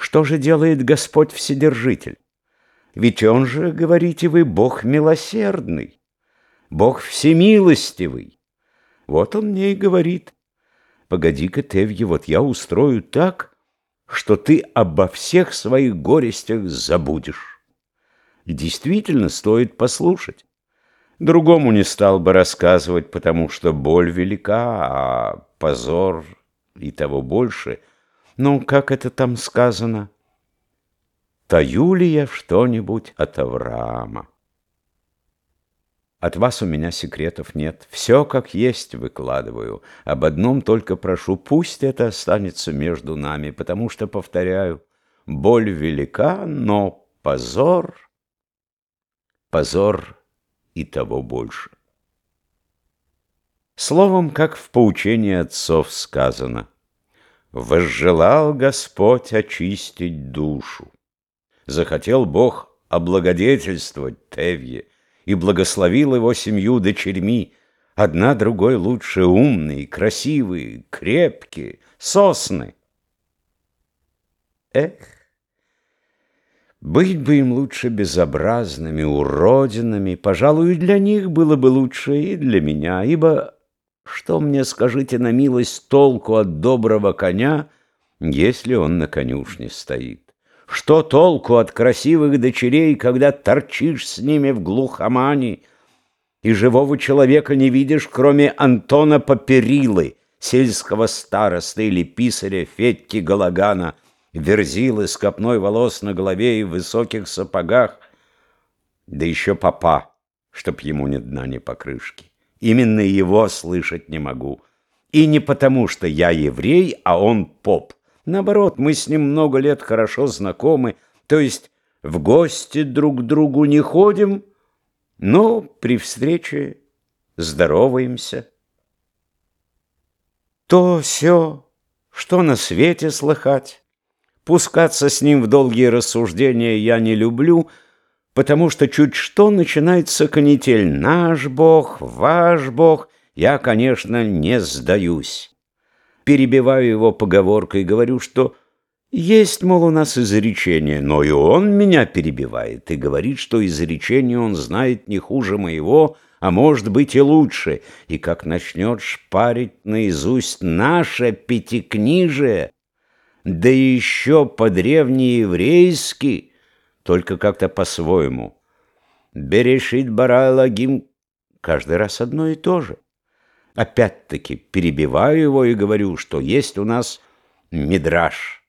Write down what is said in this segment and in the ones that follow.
Что же делает Господь Вседержитель? Ведь Он же, говорите вы, Бог милосердный, Бог всемилостивый. Вот Он мне и говорит, погоди-ка, Тевье, вот я устрою так, что ты обо всех своих горестях забудешь. Действительно стоит послушать. Другому не стал бы рассказывать, потому что боль велика, а позор и того больше. Ну, как это там сказано? Таю ли я что-нибудь от Авраама? От вас у меня секретов нет. Все как есть выкладываю. Об одном только прошу, пусть это останется между нами, потому что, повторяю, боль велика, но позор... Позор и того больше. Словом, как в поучении отцов сказано, «Возжелал Господь очистить душу, захотел Бог облагодетельствовать Тевье и благословил его семью дочерьми, одна другой лучше умные, красивые, крепкие, сосны». Эх! Быть бы им лучше безобразными, уродинами, пожалуй, для них было бы лучше, и для меня, ибо что мне, скажите на милость, толку от доброго коня, если он на конюшне стоит? Что толку от красивых дочерей, когда торчишь с ними в глухомане, и живого человека не видишь, кроме Антона Паперилы, сельского староста или писаря Федьки Галагана — верзилы с копной волос на голове и в высоких сапогах, да еще папа, чтоб ему ни дна, ни покрышки. Именно его слышать не могу. И не потому, что я еврей, а он поп. Наоборот, мы с ним много лет хорошо знакомы, то есть в гости друг к другу не ходим, но при встрече здороваемся. То все, что на свете слыхать. Пускаться с ним в долгие рассуждения я не люблю, потому что чуть что начинается канитель. «наш Бог», «ваш Бог», я, конечно, не сдаюсь. Перебиваю его поговоркой, говорю, что есть, мол, у нас изречение, но и он меня перебивает и говорит, что изречение он знает не хуже моего, а может быть и лучше, и как начнет шпарить наизусть наше пятикнижие, да еще по-древнееврейски, только как-то по-своему. Берешит бара лагим каждый раз одно и то же. Опять-таки перебиваю его и говорю, что есть у нас мидраж.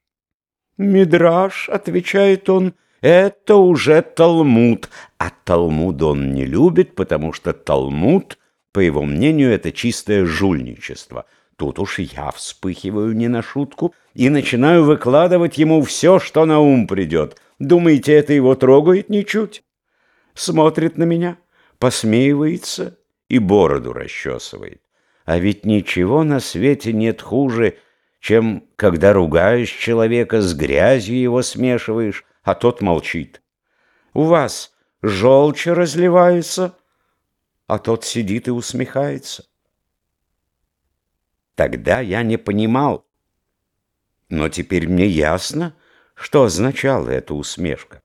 «Мидраж», — отвечает он, — «это уже Талмуд». А Талмуд он не любит, потому что Талмуд, по его мнению, это чистое жульничество — Тут уж я вспыхиваю не на шутку и начинаю выкладывать ему все, что на ум придет. Думаете, это его трогает ничуть? Смотрит на меня, посмеивается и бороду расчесывает. А ведь ничего на свете нет хуже, чем когда ругаешь человека, с грязью его смешиваешь, а тот молчит. У вас желчь разливается, а тот сидит и усмехается. Тогда я не понимал. Но теперь мне ясно, что означала эта усмешка.